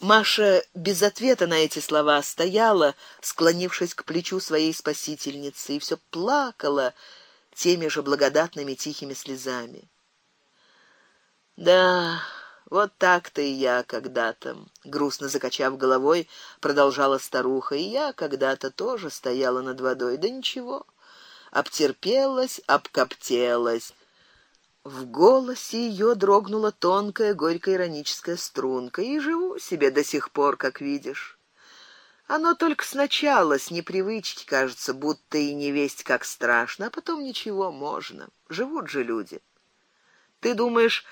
Маша без ответа на эти слова стояла, склонившись к плечу своей спасительницы, и все плакала теми же благодатными тихими слезами. Да, вот так-то и я когда-то, грустно закачав головой, продолжала старуха. И я когда-то тоже стояла над водой, да ничего, обтерпелась, обкоптелась. В голосе ее дрогнула тонкая горько-ироническая струнка, и живу себе до сих пор, как видишь. Оно только сначала с непривычки кажется, будто и не весть как страшно, а потом ничего можно. Живут же люди. Ты думаешь,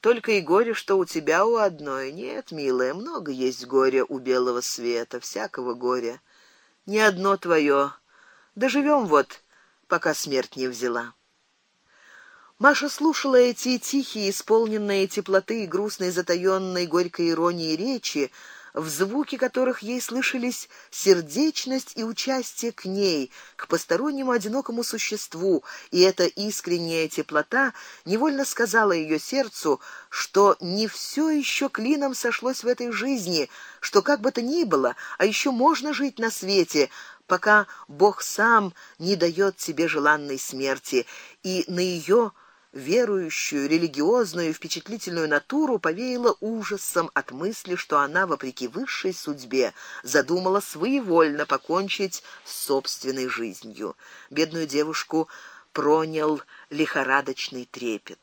только и горе, что у тебя у одной. Нет, милая, много есть горя у белого света, всякого горя. Не одно твое. Доживем вот, пока смерть не взяла. Маша слушала эти тихие, исполненные теплоты и грустной затаённой горькой иронии речи, в звуке которых ей слышались сердечность и участие к ней, к постороннему одинокому существу, и эта искренняя теплота невольно сказала ее сердцу, что не все еще клином сошлось в этой жизни, что как бы то ни было, а еще можно жить на свете, пока Бог сам не дает тебе желанной смерти, и на ее верующую, религиозную, впечатлительную натуру повеяло ужасом от мысли, что она вопреки высшей судьбе задумала своевольно покончить с собственной жизнью. Бедную девушку пронял лихорадочный трепет.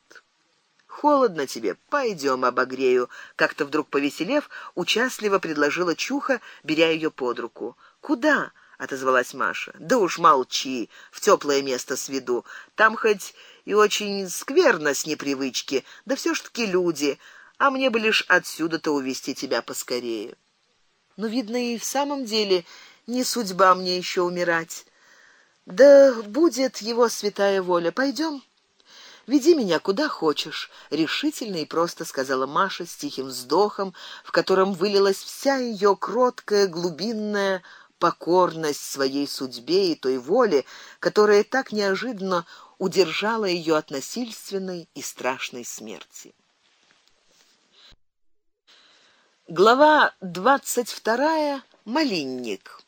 Холодно тебе, пойдем обогрею, как-то вдруг повеселев, участливо предложила Чуха, беря ее под руку. Куда? Отозвалась Маша. Да уж молчи, в теплое место сведу. Там хоть и очень скверно с непривычки, да все ж таки люди, а мне бы лишь отсюда-то увести тебя поскорее. Но видно и в самом деле не судьба мне еще умирать. Да будет его святая воля. Пойдем. Веди меня куда хочешь, решительно и просто сказала Маша с тихим вздохом, в котором вылилась вся ее кроткая глубинная покорность своей судьбе и той воле, которая так неожиданно удержала ее от насильственной и страшной смерти. Глава двадцать вторая. Малинник.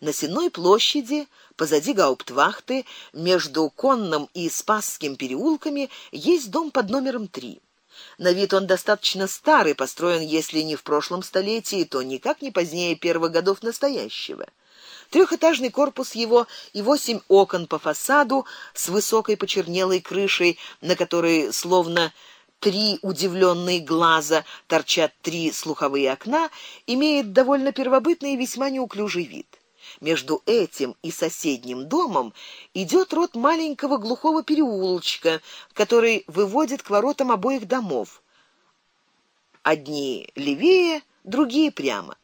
На Сенной площади, позади гауптвахты, между Конным и Спасским переулками, есть дом под номером три. На вид он достаточно старый, построен, если не в прошлом столетии, то никак не позднее первых годов настоящего. Трехэтажный корпус его и восемь окон по фасаду с высокой почернелой крышей, на которой словно три удивленные глаза торчат три слуховые окна, имеет довольно первобытный и весьма неуклюжий вид. Между этим и соседним домом идет рот маленького глухого переулочка, который выводит к воротам обоих домов. Одни левее, другие прямо.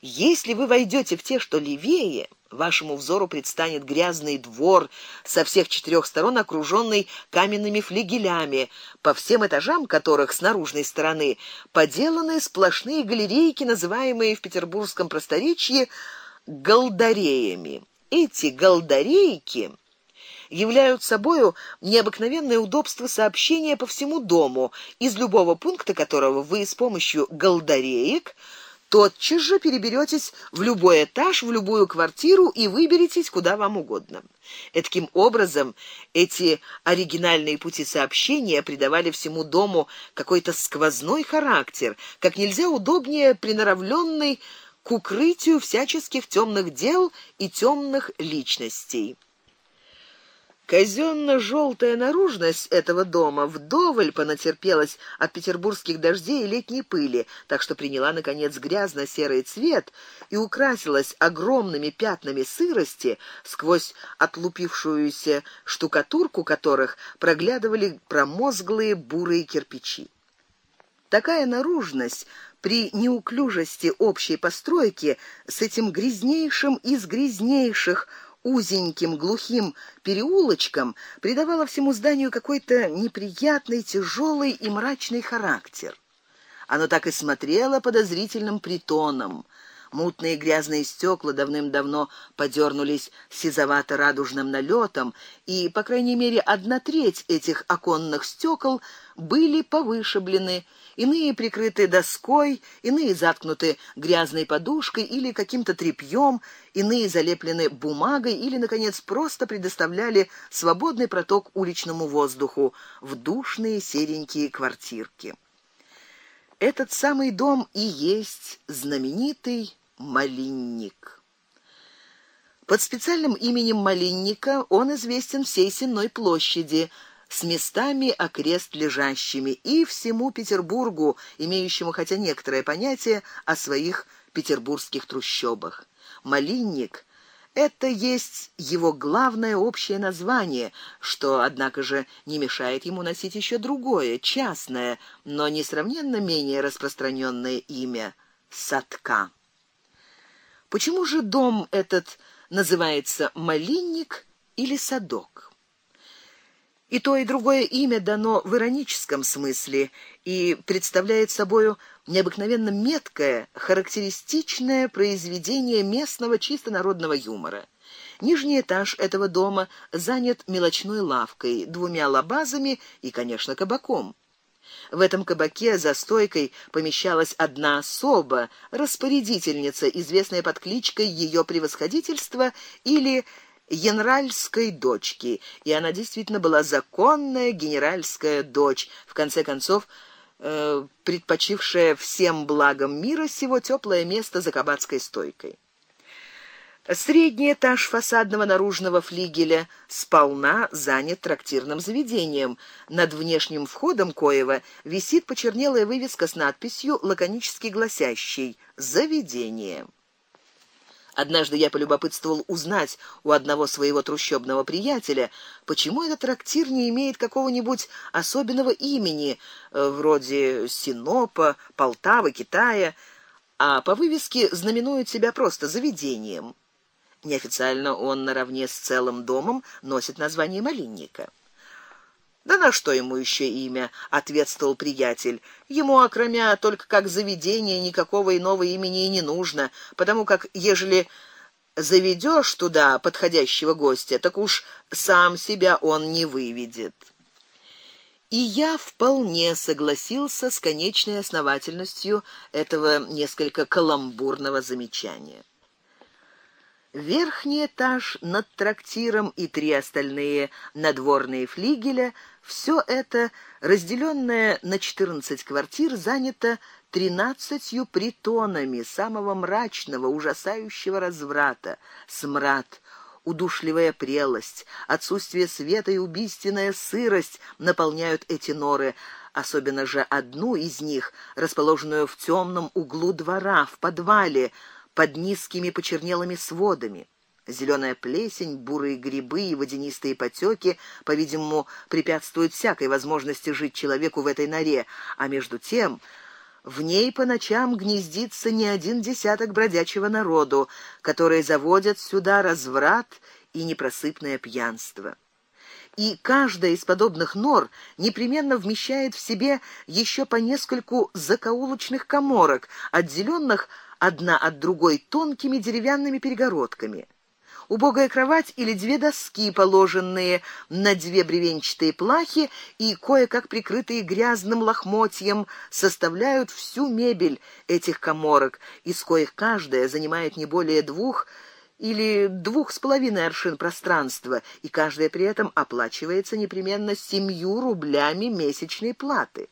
Если вы войдете в те, что левее, вашему взору предстанет грязный двор со всех четырех сторон окруженный каменными флигелями, по всем этажам которых с наружной стороны поделаны сплошные галерейки, называемые в петербургском просторечии галдареями. Эти галдарейки являют собою необыкновенное удобство сообщения по всему дому, из любого пункта которого вы с помощью галдареек тотчас же переберетесь в любой этаж, в любую квартиру и выберетесь куда вам угодно. Таким образом, эти оригинальные пути сообщения придавали всему дому какой-то сквозной характер, как нельзя удобнее приноравленный к укрытию всяческих темных дел и темных личностей. казенно желтая наружность этого дома вдоволь понатерпелась от петербургских дождей и летней пыли, так что приняла наконец грязно-серый цвет и украсилась огромными пятнами сырости, сквозь отлупившуюся штукатурку которых проглядывали промозглые бурые кирпичи. Такая наружность при неуклюжести общей постройки с этим грязнейшим из грязнейших узеньким глухим переулочком придавала всему зданию какой-то неприятный, тяжелый и мрачный характер. Оно так и смотрело подозрительным притоном. Мутные грязные стекла давным-давно подернулись сизовато-радужным налетом, и, по крайней мере, одна треть этих оконных стекол были повышиблены, Иные прикрыты доской, иные заткнуты грязной подушкой или каким-то тряпьем, иные залеплены бумагой или наконец просто предоставляли свободный проток уличному воздуху в душные серенькие квартирки. Этот самый дом и есть знаменитый Малинник. Под специальным именем Малинника он известен всей Сенной площади, с местами окрест лежащими и всему Петербургу, имеющему хотя некоторое понятие о своих петербургских трущобах. Малинник это есть его главное общее название, что однако же не мешает ему носить еще другое, частное, но несравненно менее распространенное имя Садка. Почему же дом этот называется Малинник или Садок? И то, и другое имя дано в ироническом смысле и представляет собою необыкновенно меткое, характеристичное произведение местного чисто народного юмора. Нижний этаж этого дома занят мелочной лавкой, двумя лабазами и, конечно, кабаком. В этом кабаке за стойкой помещалась одна особа, распорядительница, известная под кличкой ее превосходительство или генеральской дочки, и она действительно была законная генеральская дочь, в конце концов, э, предпочившая всем благам мира сего теплое место за кабацкой стойкой. Средний этаж фасадного наружного флигеля сполна занят трактирным заведением. Над внешним входом коева висит почернелая вывеска с надписью лаконически гласящей: "Заведение". Однажды я полюбопытствовал узнать у одного своего трущобного приятеля, почему этот трактир не имеет какого-нибудь особенного имени, э, вроде Синопа, Полтавы, Китая, а по вывеске знаменует себя просто заведением. Неофициально он наравне с целым домом носит название Малинника. Да на что ему еще имя, ответствовал приятель. Ему окромя только как заведение никакого иного имени и не нужно, потому как ежели заведешь туда подходящего гостя, так уж сам себя он не выведет. И я вполне согласился с конечной основательностью этого несколько каламбурного замечания. Верхний этаж над трактиром и три остальные надворные флигеля все это, разделенное на четырнадцать квартир, занято тринадцатью притонами самого мрачного, ужасающего разврата. Смрад, удушливая прелость, отсутствие света и убийственная сырость наполняют эти норы, особенно же одну из них, расположенную в темном углу двора, в подвале, под низкими почернелыми сводами. Зеленая плесень, бурые грибы и водянистые потеки, по-видимому, препятствуют всякой возможности жить человеку в этой норе, а между тем в ней по ночам гнездится не один десяток бродячего народу, которые заводят сюда разврат и непросыпное пьянство. И каждая из подобных нор непременно вмещает в себе еще по нескольку закоулочных каморок, отделенных одна от другой тонкими деревянными перегородками. Убогая кровать или две доски, положенные на две бревенчатые плахи и кое-как прикрытые грязным лохмотьем, составляют всю мебель этих каморок, из коих каждая занимает не более двух или двух с половиной аршин пространства, и каждая при этом оплачивается непременно семью рублями месячной платы.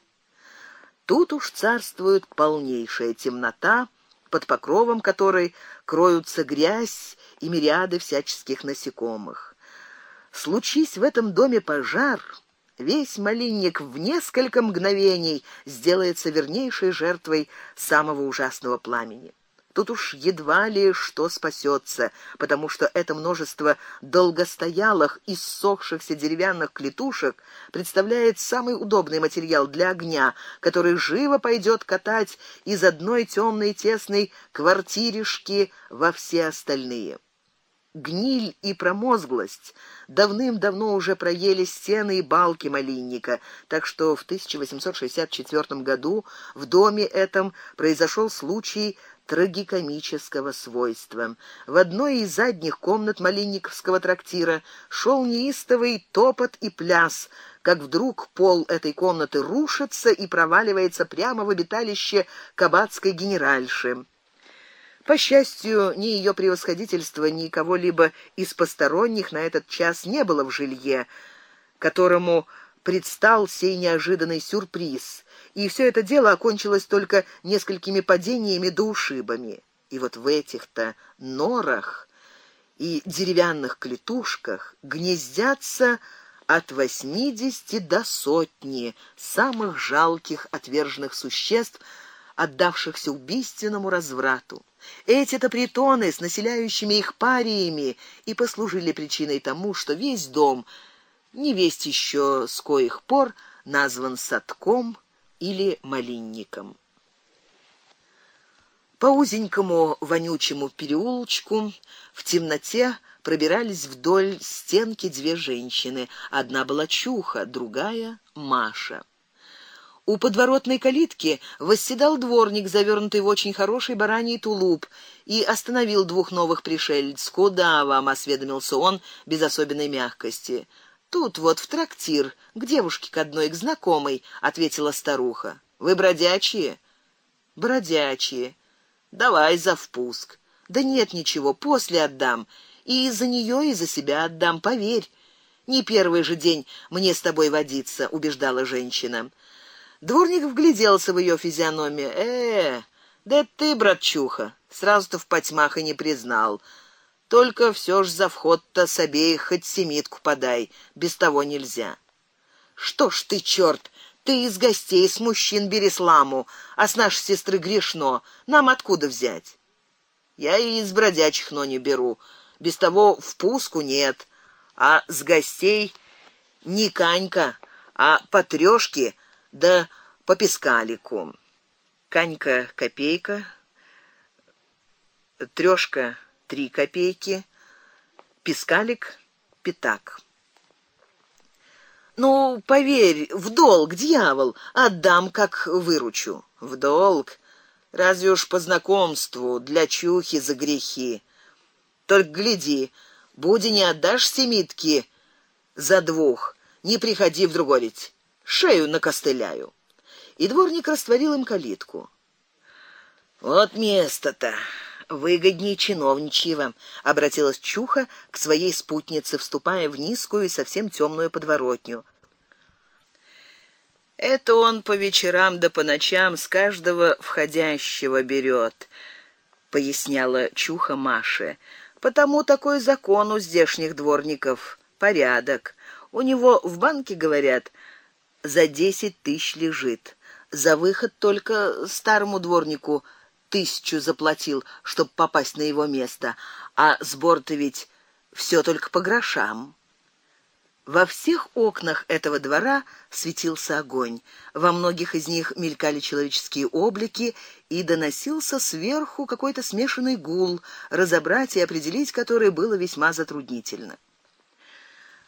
Тут уж царствует полнейшая темнота, под покровом которой кроются грязь и мириады всяческих насекомых. Случись в этом доме пожар, весь малинник в несколько мгновений сделается вернейшей жертвой самого ужасного пламени. Тут уж едва ли что спасется, потому что это множество долгостоялых и ссохшихся деревянных клетушек представляет самый удобный материал для огня, который живо пойдет катать из одной темной тесной квартиришки во все остальные. гниль и промозглость давным-давно уже проели стены и балки малинника, так что в 1864 году в доме этом произошел случай трагикомического свойства. В одной из задних комнат малинниковского трактира шел неистовый топот и пляс, как вдруг пол этой комнаты рушится и проваливается прямо в обиталище кабацкой генеральши. По счастью, ни ее превосходительства, ни кого-либо из посторонних на этот час не было в жилье, которому предстал сей неожиданный сюрприз, и все это дело окончилось только несколькими падениями да ушибами. И вот в этих-то норах и деревянных клетушках гнездятся от восьмидесяти до сотни самых жалких отверженных существ, отдавшихся убийственному разврату. Эти-то притоны с населяющими их париями и послужили причиной тому, что весь дом, не весть еще с коих пор, назван садком или малинником. По узенькому вонючему переулочку в темноте пробирались вдоль стенки две женщины. Одна была Чуха, другая Маша. У подворотной калитки восседал дворник, завернутый в очень хороший бараний тулуп, и остановил двух новых пришельцев. "Куда вам?" осведомился он без особенной мягкости. "Тут вот в трактир, к девушке к одной к знакомой", ответила старуха. "Вы бродячие?" "Бродячие. Давай за впуск". "Да нет ничего, после отдам. И за нее, и за себя отдам, поверь. Не первый же день мне с тобой водиться", убеждала женщина. Дворник вгляделся в ее физиономию. Э, да ты, братчуха, сразу-то в потьмах и не признал. Только все ж за вход-то с обеих хоть семитку подай, без того нельзя. Что ж ты, черт, ты из гостей с мужчин бери сламу, а с нашей сестры грешно. Нам откуда взять? Я и из бродячих но не беру. Без того впуску нет, а с гостей не канька, а потрёшки да по пескалику. Канька копейка, трёшка три копейки, пескалик пятак. Ну, поверь, в долг, дьявол, отдам, как выручу. В долг. Разве уж по знакомству, для чухи за грехи. Только гляди, буди не отдашь семитки за двух, не приходи в другой ведь шею накостыляю. И дворник растворил им калитку. Вот место-то выгоднее чиновничьего, обратилась Чуха к своей спутнице, вступая в низкую и совсем темную подворотню. Это он по вечерам да по ночам с каждого входящего берет, поясняла Чуха Маше. Потому такой закон у здешних дворников, порядок. У него в банке говорят, за десять тысяч лежит. За выход только старому дворнику тысячу заплатил, чтобы попасть на его место, а сбор-то ведь все только по грошам. Во всех окнах этого двора светился огонь. Во многих из них мелькали человеческие облики, и доносился сверху какой-то смешанный гул, разобрать и определить который было весьма затруднительно.